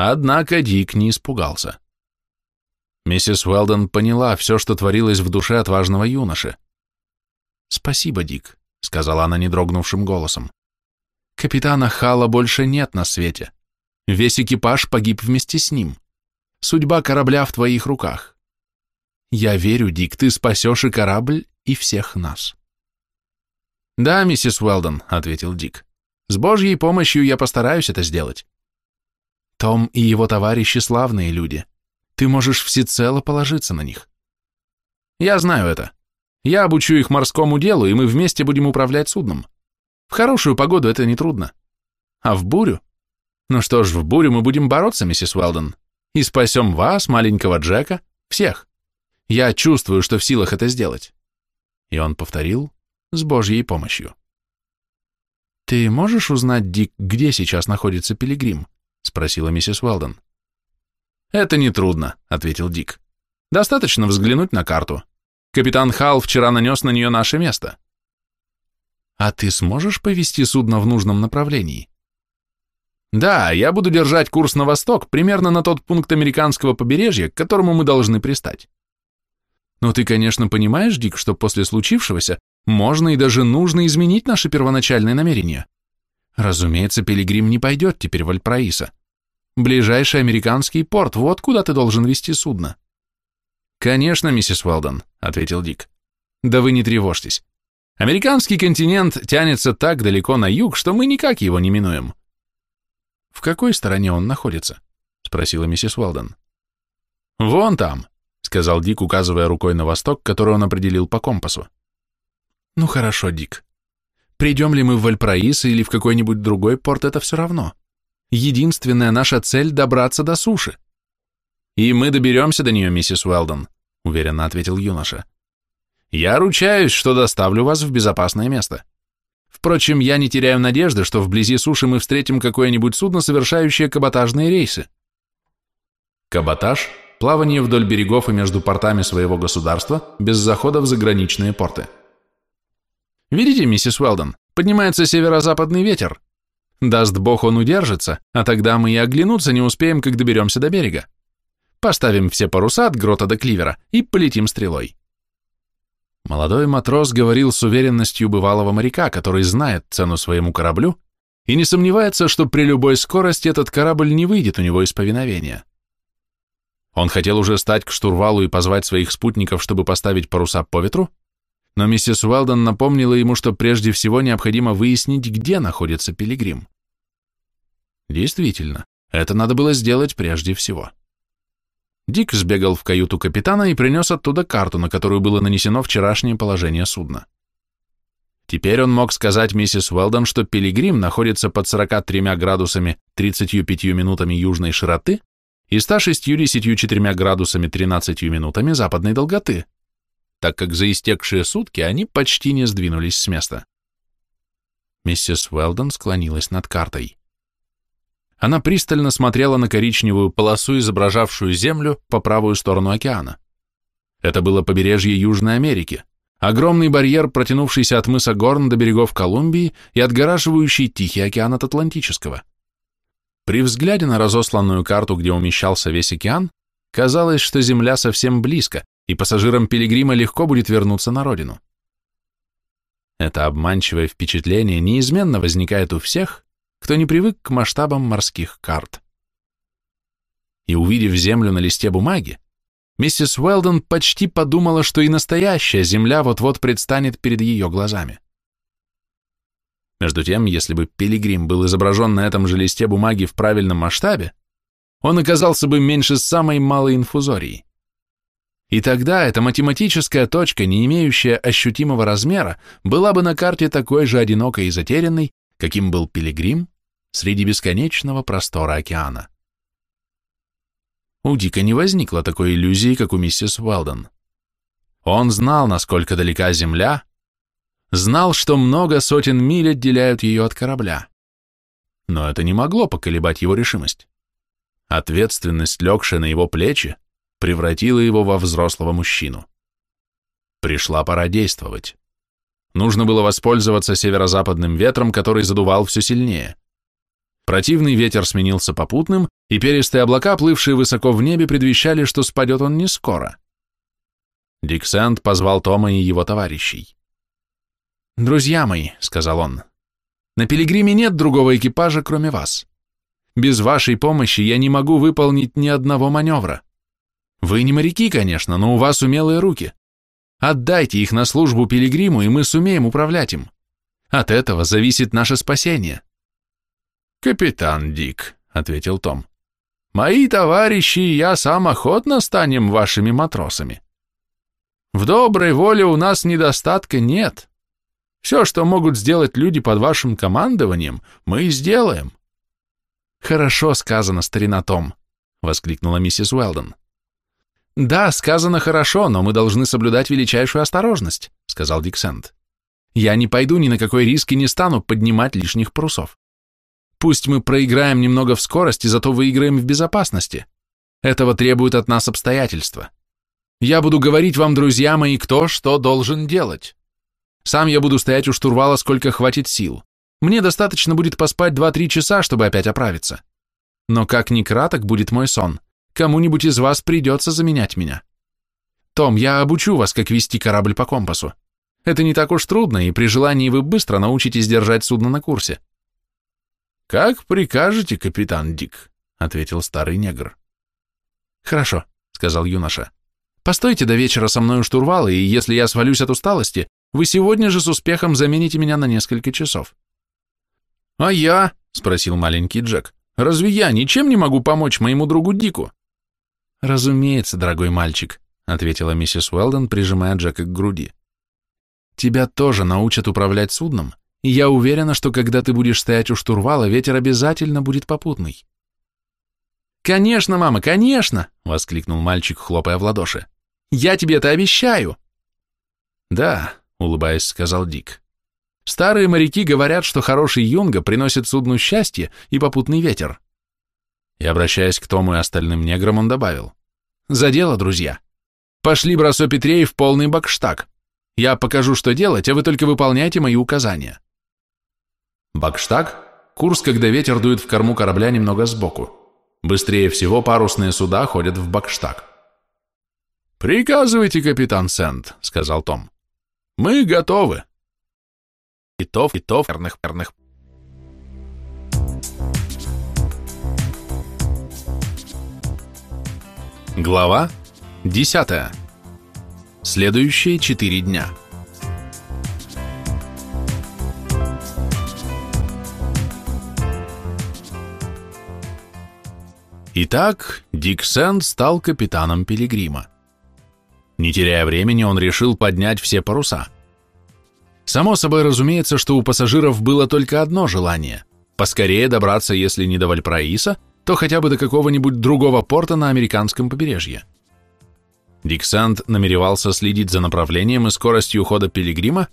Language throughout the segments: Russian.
Однако Дик не испугался. Миссис Уэлдон поняла все, что творилось в душе отважного юноши. «Спасибо, Дик», — сказала она недрогнувшим голосом. «Капитана Хала больше нет на свете. Весь экипаж погиб вместе с ним. Судьба корабля в твоих руках. Я верю, Дик, ты спасешь и корабль, и всех нас». «Да, миссис Уэлдон», — ответил Дик. «С Божьей помощью я постараюсь это сделать». «Том и его товарищи славные люди. Ты можешь всецело положиться на них». «Я знаю это. Я обучу их морскому делу, и мы вместе будем управлять судном. В хорошую погоду это нетрудно. А в бурю? Ну что ж, в бурю мы будем бороться, миссис Уэлдон, и спасем вас, маленького Джека, всех. Я чувствую, что в силах это сделать». И он повторил с Божьей помощью. «Ты можешь узнать, Дик, где сейчас находится Пилигрим?» — спросила миссис Уэлдон. «Это нетрудно», — ответил Дик. «Достаточно взглянуть на карту. Капитан Халл вчера нанес на нее наше место». «А ты сможешь повести судно в нужном направлении?» «Да, я буду держать курс на восток, примерно на тот пункт американского побережья, к которому мы должны пристать». «Но ты, конечно, понимаешь, Дик, что после случившегося можно и даже нужно изменить наши первоначальные намерения. Разумеется, Пилигрим не пойдет теперь в Альпраиса. Ближайший американский порт, вот куда ты должен вести судно. Конечно, миссис Уэлдон, ответил Дик. Да вы не тревожьтесь. Американский континент тянется так далеко на юг, что мы никак его не минуем. В какой стороне он находится? спросила миссис Уэлдон. Вон там, сказал Дик, указывая рукой на восток, который он определил по компасу. Ну хорошо, Дик. Придем ли мы в Вальпраис или в какой-нибудь другой порт, это все равно. Единственная наша цель — добраться до суши. И мы доберемся до нее, миссис Уэлдон, уверенно ответил юноша. Я ручаюсь, что доставлю вас в безопасное место. Впрочем, я не теряю надежды, что вблизи суши мы встретим какое-нибудь судно, совершающее каботажные рейсы. Каботаж – плавание вдоль берегов и между портами своего государства без захода в заграничные порты. Видите, миссис Уэлдон, поднимается северо-западный ветер. Даст бог, он удержится, а тогда мы и оглянуться не успеем, как доберемся до берега. Поставим все паруса от грота до кливера и полетим стрелой. Молодой матрос говорил с уверенностью бывалого моряка, который знает цену своему кораблю и не сомневается, что при любой скорости этот корабль не выйдет у него из повиновения. Он хотел уже стать к штурвалу и позвать своих спутников, чтобы поставить паруса по ветру, но миссис Уэлдон напомнила ему, что прежде всего необходимо выяснить, где находится пилигрим. Действительно, это надо было сделать прежде всего. Дик сбегал в каюту капитана и принес оттуда карту, на которую было нанесено вчерашнее положение судна. Теперь он мог сказать миссис Уэлдон, что Пилигрим находится под 43 градусами 35 минутами южной широты и 164 градусами 13 минутами западной долготы так как за истекшие сутки они почти не сдвинулись с места. Миссис Уэлдон склонилась над картой. Она пристально смотрела на коричневую полосу, изображавшую Землю по правую сторону океана. Это было побережье Южной Америки, огромный барьер, протянувшийся от мыса Горн до берегов Колумбии и отгораживающий Тихий океан от Атлантического. При взгляде на разосланную карту, где умещался весь океан, казалось, что Земля совсем близко, и пассажирам Пилигрима легко будет вернуться на родину. Это обманчивое впечатление неизменно возникает у всех, кто не привык к масштабам морских карт. И увидев землю на листе бумаги, миссис Уэлдон почти подумала, что и настоящая земля вот-вот предстанет перед ее глазами. Между тем, если бы Пилигрим был изображен на этом же листе бумаги в правильном масштабе, он оказался бы меньше самой малой инфузории. И тогда эта математическая точка, не имеющая ощутимого размера, была бы на карте такой же одинокой и затерянной, каким был Пилигрим среди бесконечного простора океана. У Дика не возникло такой иллюзии, как у миссис Уэлдон. Он знал, насколько далека Земля, знал, что много сотен миль отделяют ее от корабля. Но это не могло поколебать его решимость. Ответственность, легшая на его плечи, превратила его во взрослого мужчину. Пришла пора действовать. Нужно было воспользоваться северо-западным ветром, который задувал все сильнее. Противный ветер сменился попутным, и перистые облака, плывшие высоко в небе, предвещали, что спадет он не скоро. Дик Сэнд позвал Тома и его товарищей. «Друзья мои», — сказал он, — «на Пилигриме нет другого экипажа, кроме вас. Без вашей помощи я не могу выполнить ни одного маневра. Вы не моряки, конечно, но у вас умелые руки. Отдайте их на службу Пилигриму, и мы сумеем управлять им. От этого зависит наше спасение». «Капитан Дик», — ответил Том, — «мои товарищи и я сам охотно станем вашими матросами. В доброй воле у нас недостатка нет. Все, что могут сделать люди под вашим командованием, мы и сделаем. Хорошо сказано, старина Том, воскликнула миссис Уэлдон. Да, сказано хорошо, но мы должны соблюдать величайшую осторожность, сказал Диксент. Я не пойду ни на какой риск и не стану поднимать лишних парусов. Пусть мы проиграем немного в скорости, зато выиграем в безопасности. Этого требуют от нас обстоятельства. Я буду говорить вам, друзья мои, кто что должен делать. Сам я буду стоять у штурвала, сколько хватит сил. Мне достаточно будет поспать 2-3 часа, чтобы опять оправиться. Но как ни краток будет мой сон, кому-нибудь из вас придется заменять меня. Том, я обучу вас, как вести корабль по компасу. Это не так уж трудно, и при желании вы быстро научитесь держать судно на курсе. «Как прикажете, капитан Дик», — ответил старый негр. «Хорошо», — сказал юноша. «Постойте до вечера со мной у штурвала, и если я свалюсь от усталости, вы сегодня же с успехом замените меня на несколько часов. А я, спросил маленький Джек, разве я ничем не могу помочь моему другу Дику? Разумеется, дорогой мальчик, ответила миссис Уэлдон, прижимая Джека к груди. Тебя тоже научат управлять судном, и я уверена, что когда ты будешь стоять у штурвала, ветер обязательно будет попутный. «Конечно, мама, конечно!» — воскликнул мальчик, хлопая в ладоши. «Я тебе это обещаю!» «Да, — улыбаясь, сказал Дик. «Старые моряки говорят, что хороший юнга приносит судну счастье и попутный ветер». И, обращаясь к Тому и остальным неграм, он добавил. «За дело, друзья. Пошли, бросо Петрей, в полный бакштаг. Я покажу, что делать, а вы только выполняйте мои указания». Бакштаг – курс, когда ветер дует в корму корабля немного сбоку. Быстрее всего парусные суда ходят в бакштаг. «Приказывайте, капитан Сент», — сказал Том. Мы готовы. Китов, китов, перных, перных. Глава 10. Следующие четыре дня. Итак, Дик Сэнд стал капитаном Пилигрима. Не теряя времени, он решил поднять все паруса. Само собой разумеется, что у пассажиров было только одно желание – поскорее добраться, если не до Вальпраиса, то хотя бы до какого-нибудь другого порта на американском побережье. Диксант намеревался следить за направлением и скоростью хода пилигрима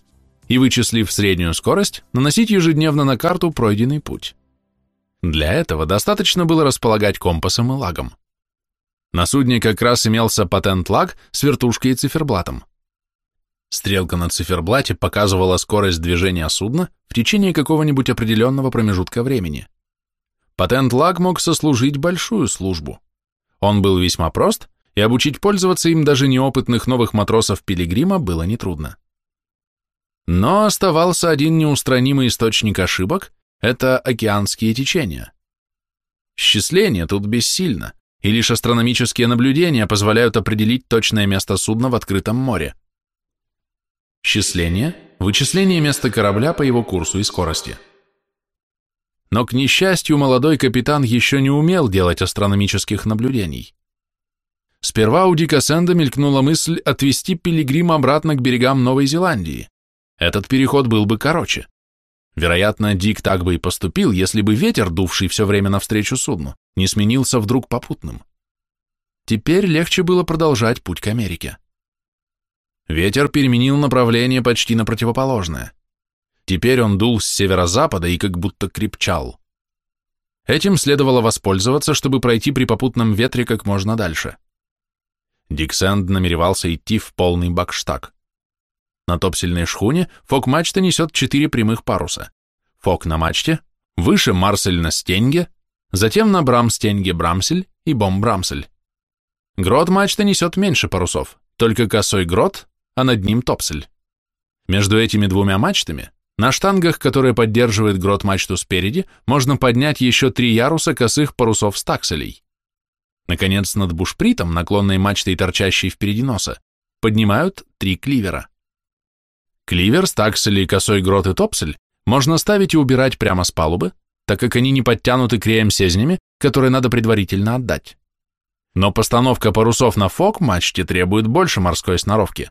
и, вычислив среднюю скорость, наносить ежедневно на карту пройденный путь. Для этого достаточно было располагать компасом и лагом. На судне как раз имелся патент-лаг с вертушкой и циферблатом. Стрелка на циферблате показывала скорость движения судна в течение какого-нибудь определенного промежутка времени. Патент-лаг мог сослужить большую службу. Он был весьма прост, и обучить пользоваться им даже неопытных новых матросов Пилигрима было нетрудно. Но оставался один неустранимый источник ошибок – это океанские течения. Счисление тут бессильно, и лишь астрономические наблюдения позволяют определить точное место судна в открытом море. Счисление – вычисление места корабля по его курсу и скорости. Но, к несчастью, молодой капитан еще не умел делать астрономических наблюдений. Сперва у Дика Сэнда мелькнула мысль отвести пилигрима обратно к берегам Новой Зеландии. Этот переход был бы короче. Вероятно, Дик так бы и поступил, если бы ветер, дувший все время навстречу судну, не сменился вдруг попутным. Теперь легче было продолжать путь к Америке. Ветер переменил направление почти на противоположное. Теперь он дул с северо-запада и как будто крепчал. Этим следовало воспользоваться, чтобы пройти при попутном ветре как можно дальше. Диксенд намеревался идти в полный бакштаг. На топсельной шхуне фок-мачта несет четыре прямых паруса. Фок на мачте, выше Марсель на стенге, затем на Брамстенге Брамсель и Бом-Брамсель. Грот мачта несет меньше парусов, только косой грот, а над ним топсель. Между этими двумя мачтами, на штангах, которые поддерживают грот мачту спереди, можно поднять еще три яруса косых парусов стакселей. Наконец, над бушпритом, наклонной мачтой, торчащей впереди носа, поднимают три кливера. Кливер, стаксель и косой грот и топсель можно ставить и убирать прямо с палубы, так как они не подтянуты креем сезнями, которые надо предварительно отдать. Но постановка парусов на фок-мачте требует больше морской сноровки.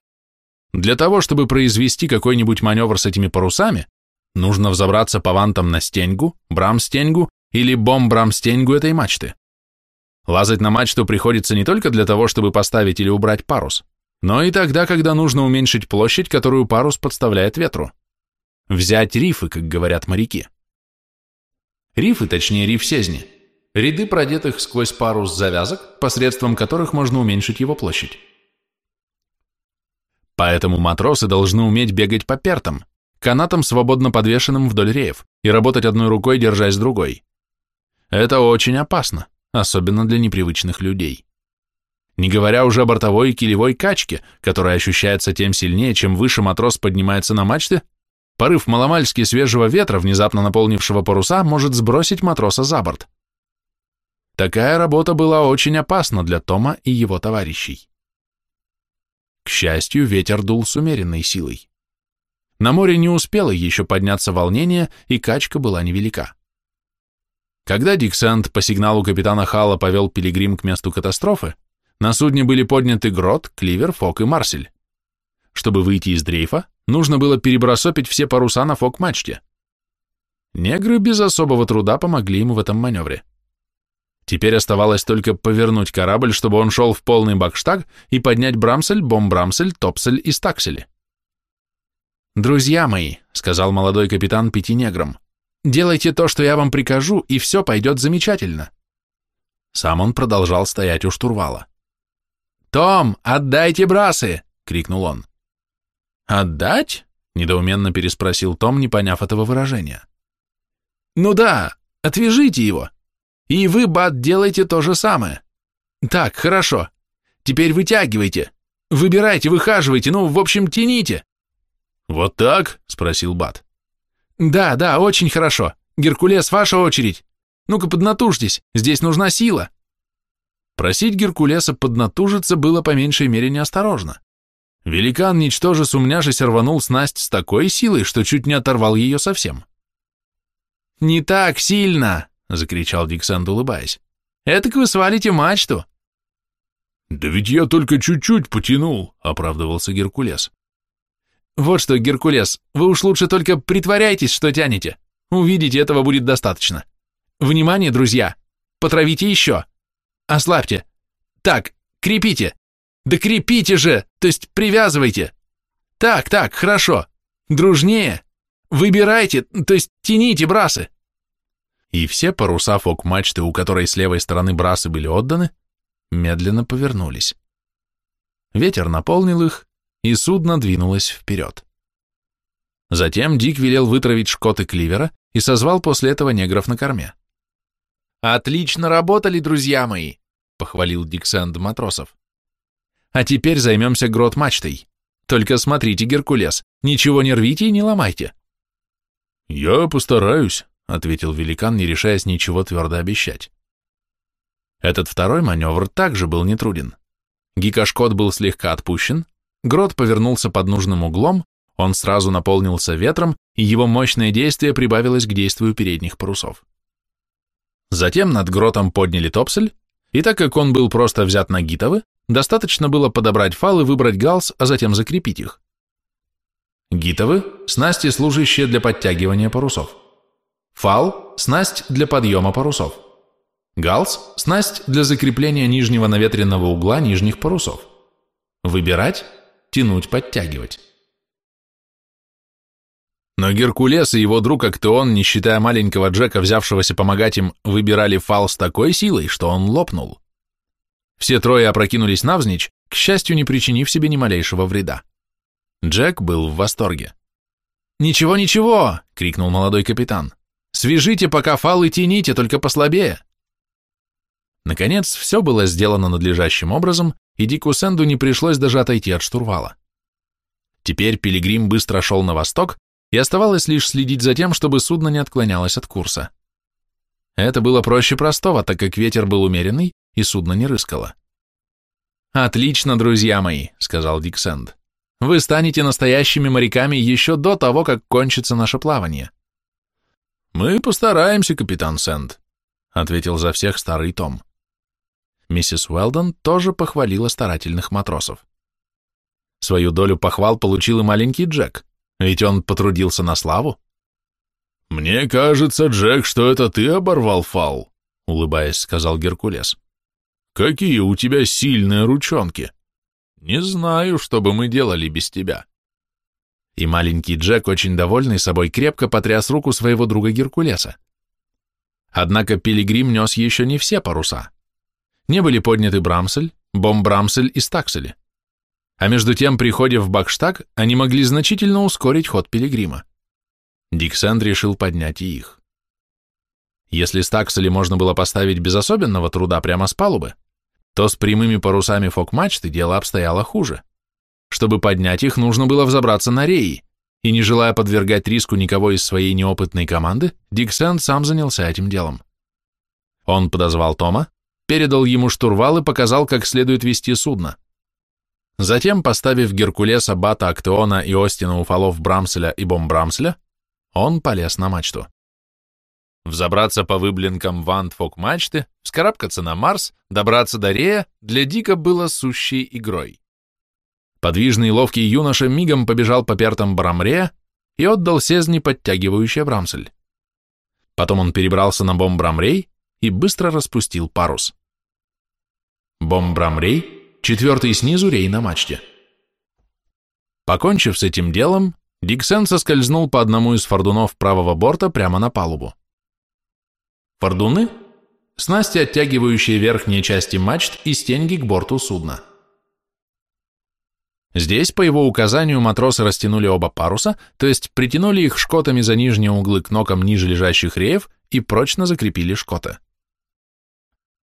Для того, чтобы произвести какой-нибудь маневр с этими парусами, нужно взобраться по вантам на стеньгу, брамстеньгу или бом-брамстеньгу этой мачты. Лазать на мачту приходится не только для того, чтобы поставить или убрать парус, но и тогда, когда нужно уменьшить площадь, которую парус подставляет ветру. Взять рифы, как говорят моряки. Рифы, точнее риф сезни, ряды продетых сквозь парус завязок, посредством которых можно уменьшить его площадь. Поэтому матросы должны уметь бегать по пертам, канатам, свободно подвешенным вдоль реев, и работать одной рукой, держась другой. Это очень опасно, особенно для непривычных людей. Не говоря уже о бортовой и килевой качке, которая ощущается тем сильнее, чем выше матрос поднимается на мачте, порыв маломальски свежего ветра, внезапно наполнившего паруса, может сбросить матроса за борт. Такая работа была очень опасна для Тома и его товарищей. К счастью, ветер дул с умеренной силой. На море не успело еще подняться волнение, и качка была невелика. Когда Диксент по сигналу капитана Халла повел Пилигрим к месту катастрофы, на судне были подняты Грот, Кливер, Фок и Марсель. Чтобы выйти из дрейфа, нужно было перебросопить все паруса на фок-мачте. Негры без особого труда помогли ему в этом маневре. Теперь оставалось только повернуть корабль, чтобы он шел в полный бакштаг и поднять брамсель, бомбрамсель, топсель и стаксели. «Друзья мои», — сказал молодой капитан пяти неграм, — «делайте то, что я вам прикажу, и все пойдет замечательно». Сам он продолжал стоять у штурвала. «Том, отдайте брасы!» — крикнул он. «Отдать?» — недоуменно переспросил Том, не поняв этого выражения. «Ну да, отвяжите его. И вы, Бат, делайте то же самое. Так, хорошо. Теперь вытягивайте. Выбирайте, выхаживайте, ну, в общем, тяните. Вот так? Спросил Бат. Да, да, очень хорошо. Геркулес, ваша очередь. Ну-ка, поднатужьтесь, здесь нужна сила. Просить Геркулеса поднатужиться было по меньшей мере неосторожно. Великан, ничтоже сумняшись, рванул снасть с такой силой, что чуть не оторвал ее совсем. «Не так сильно!» — закричал Диксент, улыбаясь. «Этак вы свалите мачту!» «Да ведь я только чуть-чуть потянул», — оправдывался Геркулес. «Вот что, Геркулес, вы уж лучше только притворяйтесь, что тянете. Увидите, этого будет достаточно. Внимание, друзья! Потравите еще! Ослабьте! Так, крепите! Да крепите же! То есть привязывайте! Так, так, хорошо! Дружнее! Выбирайте, то есть тяните брасы!» И все паруса фок-мачты, у которой с левой стороны брасы были отданы, медленно повернулись. Ветер наполнил их, и судно двинулось вперед. Затем Дик велел вытравить шкоты кливера и созвал после этого негров на корме. «Отлично работали, друзья мои!» — похвалил Дик Сэнд матросов. «А теперь займемся грот-мачтой. Только смотрите, Геркулес, ничего не рвите и не ломайте». «Я постараюсь», — ответил великан, не решаясь ничего твердо обещать. Этот второй маневр также был нетруден. Гикошкот был слегка отпущен, грот повернулся под нужным углом, он сразу наполнился ветром, и его мощное действие прибавилось к действию передних парусов. Затем над гротом подняли топсель, и так как он был просто взят на гитовы, достаточно было подобрать фал и выбрать галс, а затем закрепить их. Гитовы – снасти, служащие для подтягивания парусов. Фал – снасть для подъема парусов. Галс – снасть для закрепления нижнего наветренного угла нижних парусов. Выбирать – тянуть, подтягивать. Но Геркулес и его друг Актеон, не считая маленького Джека, взявшегося помогать им, выбирали фал с такой силой, что он лопнул. Все трое опрокинулись навзничь, к счастью, не причинив себе ни малейшего вреда. Джек был в восторге. «Ничего, ничего!» — крикнул молодой капитан. Свяжите пока фал и тяните, только послабее. Наконец, все было сделано надлежащим образом, и Дику Сэнду не пришлось даже отойти от штурвала. Теперь Пилигрим быстро шел на восток, и оставалось лишь следить за тем, чтобы судно не отклонялось от курса. Это было проще простого, так как ветер был умеренный, и судно не рыскало. «Отлично, друзья мои», — сказал Дик Сэнд. «Вы станете настоящими моряками еще до того, как кончится наше плавание». «Мы постараемся, капитан Сэнд», — ответил за всех старый Том. Миссис Уэлдон тоже похвалила старательных матросов. Свою долю похвал получил и маленький Джек, ведь он потрудился на славу. «Мне кажется, Джек, что это ты оборвал фал», — улыбаясь, сказал Геркулес. «Какие у тебя сильные ручонки! Не знаю, что бы мы делали без тебя». И маленький Джек, очень довольный собой, крепко потряс руку своего друга Геркулеса. Однако Пилигрим нес еще не все паруса. Не были подняты Брамсель, Бомбрамсель и Стаксель. А между тем, при ходе в Бакштаг, они могли значительно ускорить ход Пилигрима. Диксенд решил поднять и их. Если стаксели можно было поставить без особенного труда прямо с палубы, то с прямыми парусами фок-мачты дело обстояло хуже. Чтобы поднять их, нужно было взобраться на реи, и не желая подвергать риску никого из своей неопытной команды, Диксенд сам занялся этим делом. Он подозвал Тома, передал ему штурвал и показал, как следует вести судно. Затем, поставив Геркулеса, Бата, Актеона и Остина у фалов Брамселя и Бомбрамселя, он полез на мачту. Взобраться по выблинкам вантфок мачты, вскарабкаться на Марс, добраться до Рея для Дика было сущей игрой. Подвижный и ловкий юноша мигом побежал по пертам Брамрея и отдал сезни подтягивающий Брамсель. Потом он перебрался на Бомбрамрей и быстро распустил парус. Бомбрамрей, четвертый снизу рей на мачте. Покончив с этим делом, Диксен соскользнул по одному из фордунов правого борта прямо на палубу. Фордуны – снасти, оттягивающие верхние части мачт и стенги к борту судна. Здесь, по его указанию, матросы растянули оба паруса, то есть притянули их шкотами за нижние углы к нокам ниже лежащих реев и прочно закрепили шкоты.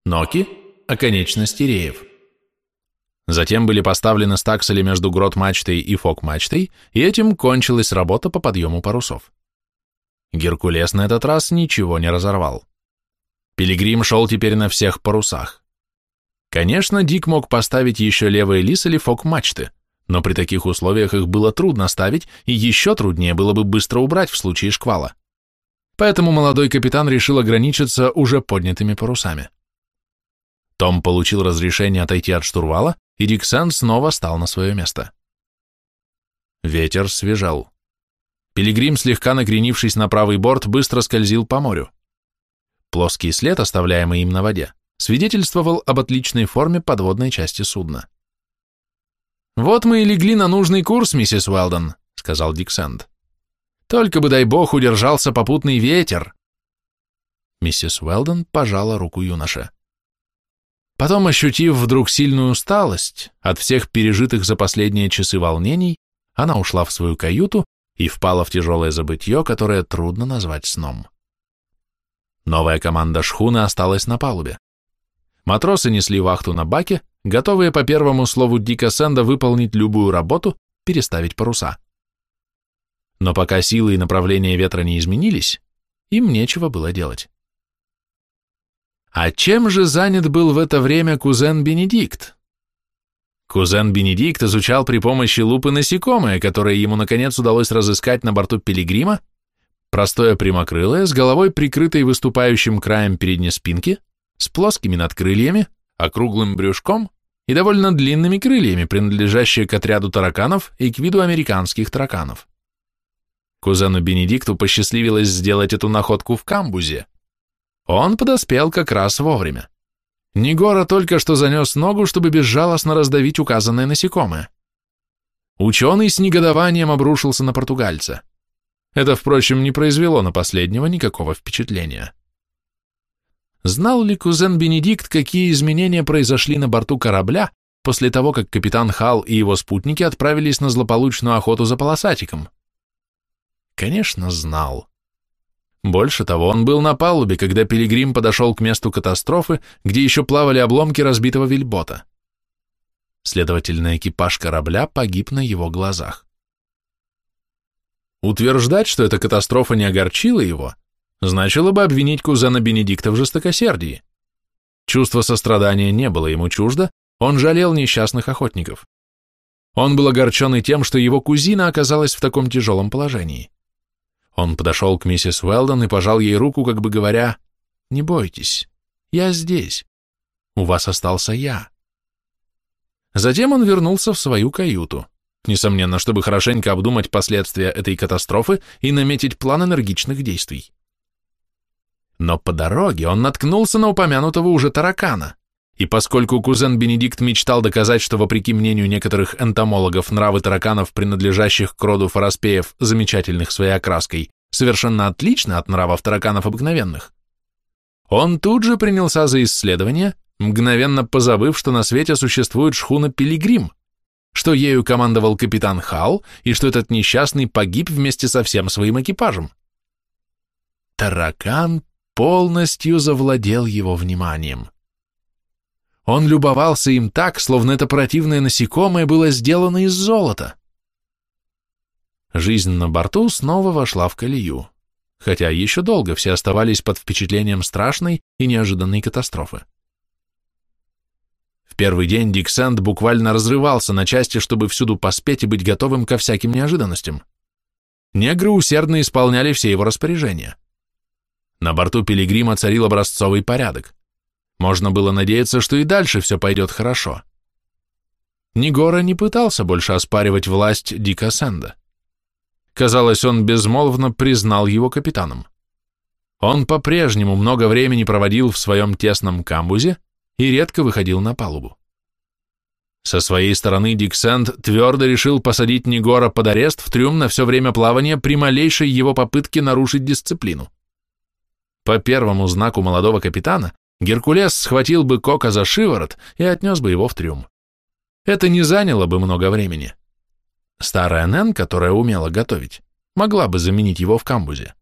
Ноки – оконечности реев. Затем были поставлены стаксели между грот-мачтой и фок-мачтой, и этим кончилась работа по подъему парусов. Геркулес на этот раз ничего не разорвал. Пилигрим шел теперь на всех парусах. Конечно, Дик мог поставить еще левый лис или фок-мачты, но при таких условиях их было трудно ставить, и еще труднее было бы быстро убрать в случае шквала. Поэтому молодой капитан решил ограничиться уже поднятыми парусами. Том получил разрешение отойти от штурвала, и Диксан снова стал на свое место. Ветер свежал. Пилигрим, слегка накренившись на правый борт, быстро скользил по морю. Плоский след, оставляемый им на воде, свидетельствовал об отличной форме подводной части судна. «Вот мы и легли на нужный курс, миссис Уэлдон», — сказал Диксенд. «Только бы, дай бог, удержался попутный ветер». Миссис Уэлдон пожала руку юноше. Потом, ощутив вдруг сильную усталость от всех пережитых за последние часы волнений, она ушла в свою каюту и впала в тяжелое забытье, которое трудно назвать сном. Новая команда шхуны осталась на палубе. Матросы несли вахту на баке, готовые по первому слову Дика Сэнда выполнить любую работу, переставить паруса. Но пока силы и направление ветра не изменились, им нечего было делать. А чем же занят был в это время кузен Бенедикт? Кузен Бенедикт изучал при помощи лупы насекомое, которое ему наконец удалось разыскать на борту Пилигрима, простое прямокрылое, с головой прикрытой выступающим краем передней спинки, с плоскими надкрыльями, округлым брюшком и довольно длинными крыльями, принадлежащие к отряду тараканов и к виду американских тараканов. Кузену Бенедикту посчастливилось сделать эту находку в камбузе, он подоспел как раз вовремя. Негора только что занес ногу, чтобы безжалостно раздавить указанное насекомое. Ученый с негодованием обрушился на португальца. Это, впрочем, не произвело на последнего никакого впечатления. Знал ли кузен Бенедикт, какие изменения произошли на борту корабля после того, как капитан Хал и его спутники отправились на злополучную охоту за полосатиком? Конечно, знал. Больше того, он был на палубе, когда Пилигрим подошел к месту катастрофы, где еще плавали обломки разбитого вельбота. Следовательно, экипаж корабля погиб на его глазах. Утверждать, что эта катастрофа не огорчила его, значило бы обвинить кузена Бенедикта в жестокосердии. Чувство сострадания не было ему чуждо, он жалел несчастных охотников. Он был огорчен и тем, что его кузина оказалась в таком тяжелом положении. Он подошел к миссис Уэлдон и пожал ей руку, как бы говоря, «Не бойтесь, я здесь. У вас остался я». Затем он вернулся в свою каюту, несомненно, чтобы хорошенько обдумать последствия этой катастрофы и наметить план энергичных действий. Но по дороге он наткнулся на упомянутого уже таракана, и поскольку кузен Бенедикт мечтал доказать, что, вопреки мнению некоторых энтомологов, нравы тараканов, принадлежащих к роду фороспеев, замечательных своей окраской, совершенно отличны от нравов тараканов обыкновенных, он тут же принялся за исследование, мгновенно позабыв, что на свете существует шхуна «Пилигрим», что ею командовал капитан Халл и что этот несчастный погиб вместе со всем своим экипажем. Таракан полностью завладел его вниманием. Он любовался им так, словно это противное насекомое было сделано из золота. Жизнь на борту снова вошла в колею, хотя еще долго все оставались под впечатлением страшной и неожиданной катастрофы. В первый день Дик Сэнд буквально разрывался на части, чтобы всюду поспеть и быть готовым ко всяким неожиданностям. Негры усердно исполняли все его распоряжения. На борту Пилигрима царил образцовый порядок. Можно было надеяться, что и дальше все пойдет хорошо. Нигора не пытался больше оспаривать власть Дика Сэнда. Казалось, он безмолвно признал его капитаном. Он по-прежнему много времени проводил в своем тесном камбузе, и редко выходил на палубу. Со своей стороны Дик Сэнд твердо решил посадить Негора под арест в трюм на все время плавания при малейшей его попытке нарушить дисциплину. По первому знаку молодого капитана Геркулес схватил бы Кока за шиворот и отнес бы его в трюм. Это не заняло бы много времени. Старая Нэн, которая умела готовить, могла бы заменить его в камбузе.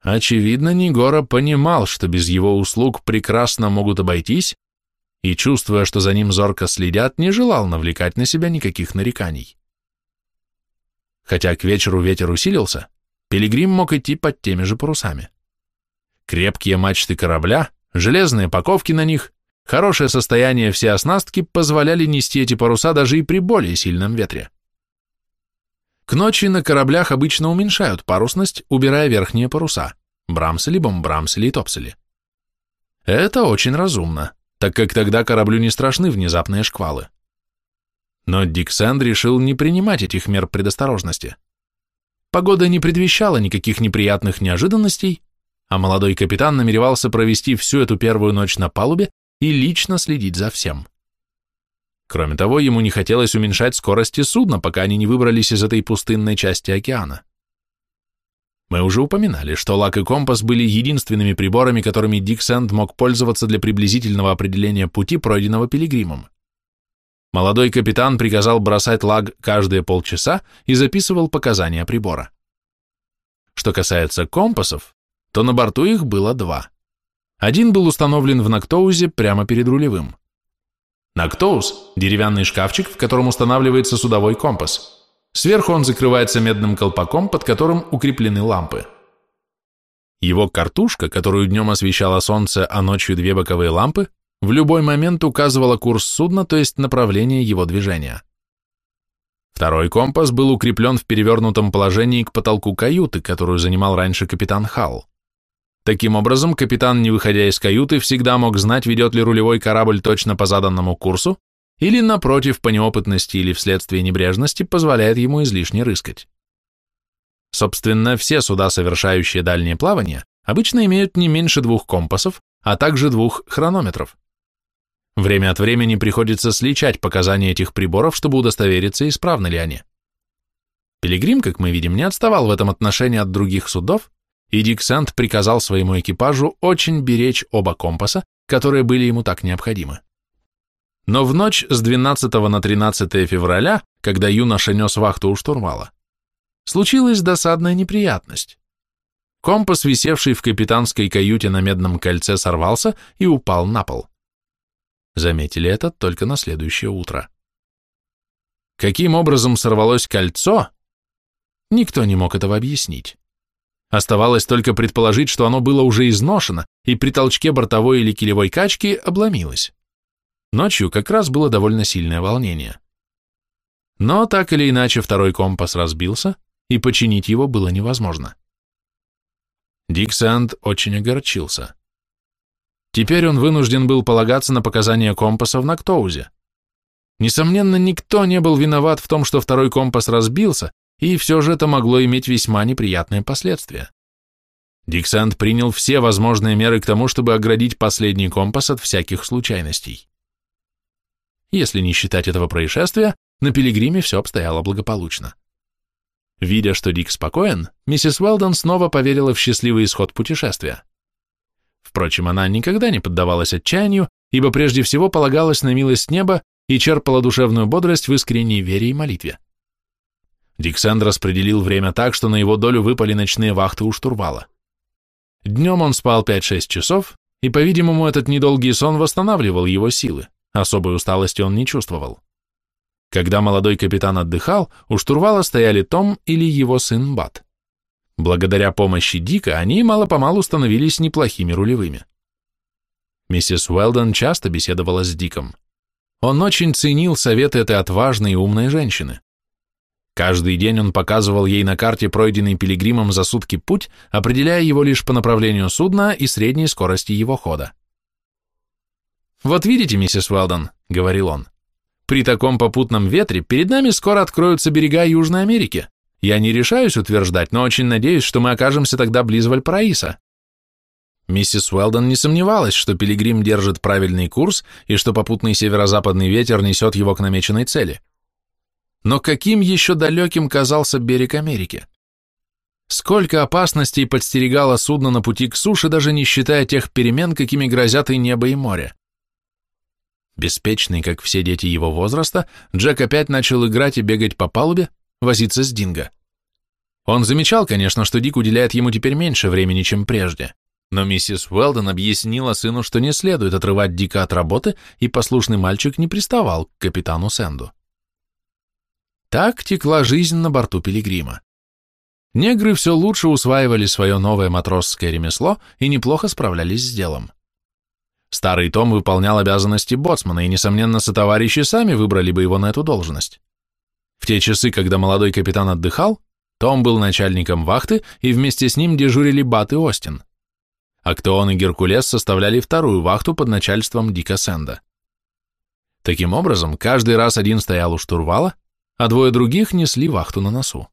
Очевидно, Нигора понимал, что без его услуг прекрасно могут обойтись, и, чувствуя, что за ним зорко следят, не желал навлекать на себя никаких нареканий. Хотя к вечеру ветер усилился, Пилигрим мог идти под теми же парусами. Крепкие мачты корабля, железные паковки на них, хорошее состояние все оснастки позволяли нести эти паруса даже и при более сильном ветре. К ночи на кораблях обычно уменьшают парусность, убирая верхние паруса, брамсели, бомбрамсели и топсели. Это очень разумно, так как тогда кораблю не страшны внезапные шквалы. Но Диксенд решил не принимать этих мер предосторожности. Погода не предвещала никаких неприятных неожиданностей, а молодой капитан намеревался провести всю эту первую ночь на палубе и лично следить за всем. Кроме того, ему не хотелось уменьшать скорости судна, пока они не выбрались из этой пустынной части океана. Мы уже упоминали, что лак и компас были единственными приборами, которыми Дик Сэнд мог пользоваться для приблизительного определения пути, пройденного пилигримом. Молодой капитан приказал бросать лаг каждые полчаса и записывал показания прибора. Что касается компасов, то на борту их было два. Один был установлен в Нактоузе прямо перед рулевым. Нактоус – деревянный шкафчик, в котором устанавливается судовой компас. Сверху он закрывается медным колпаком, под которым укреплены лампы. Его картушка, которую днем освещало солнце, а ночью две боковые лампы, в любой момент указывала курс судна, то есть направление его движения. Второй компас был укреплен в перевернутом положении к потолку каюты, которую занимал раньше капитан Халл. Таким образом, капитан, не выходя из каюты, всегда мог знать, ведет ли рулевой корабль точно по заданному курсу, или, напротив, по неопытности или вследствие небрежности, позволяет ему излишне рыскать. Собственно, все суда, совершающие дальнее плавание, обычно имеют не меньше двух компасов, а также двух хронометров. Время от времени приходится сличать показания этих приборов, чтобы удостовериться, исправны ли они. Пилигрим, как мы видим, не отставал в этом отношении от других судов, и Дик Сэнд приказал своему экипажу очень беречь оба компаса, которые были ему так необходимы. Но в ночь с 12 на 13 февраля, когда юноша нес вахту у штурвала, случилась досадная неприятность. компас, висевший в капитанской каюте на медном кольце, сорвался и упал на пол. Заметили это только на следующее утро. Каким образом сорвалось кольцо? Никто не мог этого объяснить. Оставалось только предположить, что оно было уже изношено и при толчке бортовой или килевой качки обломилось. Ночью как раз было довольно сильное волнение. Но так или иначе второй компас разбился, и починить его было невозможно. Дик Сэнд очень огорчился. Теперь он вынужден был полагаться на показания компаса в Нактоузе. Несомненно, никто не был виноват в том, что второй компас разбился, и все же это могло иметь весьма неприятные последствия. Диксант принял все возможные меры к тому, чтобы оградить последний компас от всяких случайностей. Если не считать этого происшествия, на Пилигриме все обстояло благополучно. Видя, что Дик спокоен, миссис Уэлдон снова поверила в счастливый исход путешествия. Впрочем, она никогда не поддавалась отчаянию, ибо прежде всего полагалась на милость неба и черпала душевную бодрость в искренней вере и молитве. Диксенд распределил время так, что на его долю выпали ночные вахты у штурвала. Днем он спал 5-6 часов, и, по-видимому, этот недолгий сон восстанавливал его силы, особой усталости он не чувствовал. Когда молодой капитан отдыхал, у штурвала стояли Том или его сын Бат. Благодаря помощи Дика они мало-помалу становились неплохими рулевыми. Миссис Уэлдон часто беседовала с Диком. Он очень ценил советы этой отважной и умной женщины. Каждый день он показывал ей на карте пройденный пилигримом за сутки путь, определяя его лишь по направлению судна и средней скорости его хода. «Вот видите, миссис Уэлдон», — говорил он, — «при таком попутном ветре перед нами скоро откроются берега Южной Америки. Я не решаюсь утверждать, но очень надеюсь, что мы окажемся тогда близ Вальпараиса». Миссис Уэлдон не сомневалась, что пилигрим держит правильный курс и что попутный северо-западный ветер несет его к намеченной цели. Но каким еще далеким казался берег Америки? Сколько опасностей подстерегало судно на пути к суше, даже не считая тех перемен, какими грозят и небо, и море. Беспечный, как все дети его возраста, Джек опять начал играть и бегать по палубе, возиться с Динго. Он замечал, конечно, что Дик уделяет ему теперь меньше времени, чем прежде, но миссис Уэлдон объяснила сыну, что не следует отрывать Дика от работы, и послушный мальчик не приставал к капитану Сэнду. Так текла жизнь на борту Пилигрима. Негры все лучше усваивали свое новое матросское ремесло и неплохо справлялись с делом. Старый Том выполнял обязанности боцмана, и, несомненно, сотоварищи сами выбрали бы его на эту должность. В те часы, когда молодой капитан отдыхал, том был начальником вахты, и вместе с ним дежурили Бат и Остин. Актеон и Геркулес составляли вторую вахту под начальством Дика Сэнда. Таким образом, каждый раз один стоял у штурвала, а двое других несли вахту на носу.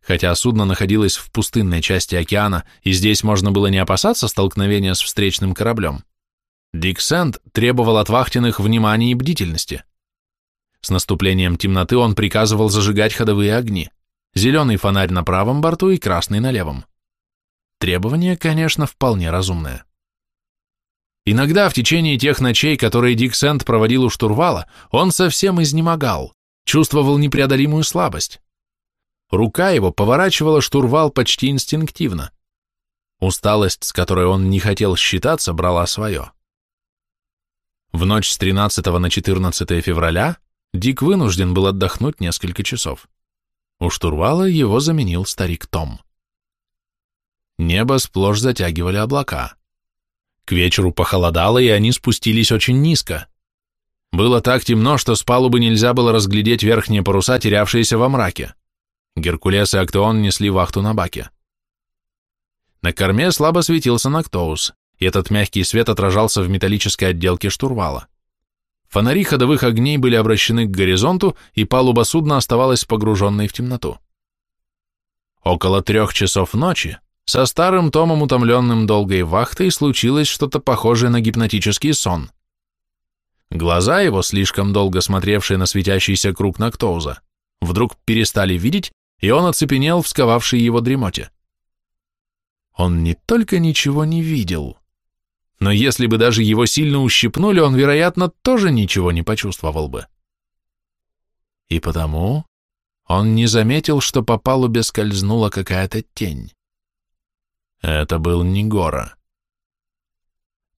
Хотя судно находилось в пустынной части океана, и здесь можно было не опасаться столкновения с встречным кораблем, Дик Сэнд требовал от вахтенных внимания и бдительности. С наступлением темноты он приказывал зажигать ходовые огни, зеленый фонарь на правом борту и красный на левом. Требование, конечно, вполне разумное. Иногда в течение тех ночей, которые Дик Сент проводил у штурвала, он совсем изнемогал, чувствовал непреодолимую слабость. Рука его поворачивала штурвал почти инстинктивно. Усталость, с которой он не хотел считаться, брала свое. В ночь с 13 на 14 февраля Дик вынужден был отдохнуть несколько часов. У штурвала его заменил старик Том. Небо сплошь затягивали облака. К вечеру похолодало, и они спустились очень низко. Было так темно, что с палубы нельзя было разглядеть верхние паруса, терявшиеся во мраке. Геркулес и Актеон несли вахту на баке. На корме слабо светился Нактоус, и этот мягкий свет отражался в металлической отделке штурвала. Фонари ходовых огней были обращены к горизонту, и палуба судна оставалась погруженной в темноту. Около трех часов ночи со старым Томом, утомленным долгой вахтой, случилось что-то похожее на гипнотический сон. Глаза его, слишком долго смотревшие на светящийся круг Нактоуза, вдруг перестали видеть, и он оцепенел в сковавшей его дремоте. Он не только ничего не видел, но если бы даже его сильно ущипнули, он, вероятно, тоже ничего не почувствовал бы. И потому он не заметил, что по палубе скользнула какая-то тень. Это был Нигора.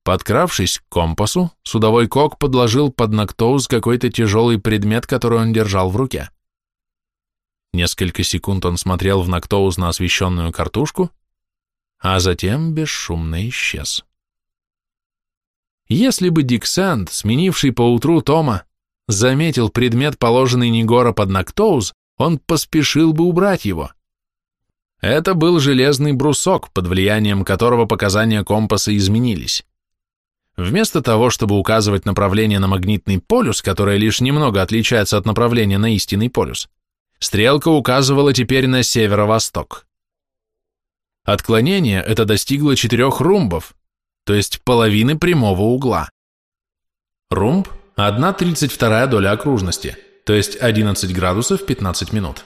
Подкравшись к компасу, судовой кок подложил под Нактоуз какой-то тяжелый предмет, который он держал в руке. Несколько секунд он смотрел в Нактоуз на освещенную картушку, а затем бесшумно исчез. Если бы Дик Сэнд, сменивший поутру Тома, заметил предмет, положенный Нигора под Нактоуз, он поспешил бы убрать его. Это был железный брусок, под влиянием которого показания компаса изменились. Вместо того, чтобы указывать направление на магнитный полюс, которое лишь немного отличается от направления на истинный полюс, стрелка указывала теперь на северо-восток. Отклонение это достигло четырех румбов, то есть половины прямого угла. Румб – 1,32 доля окружности, то есть 11 градусов 15 минут.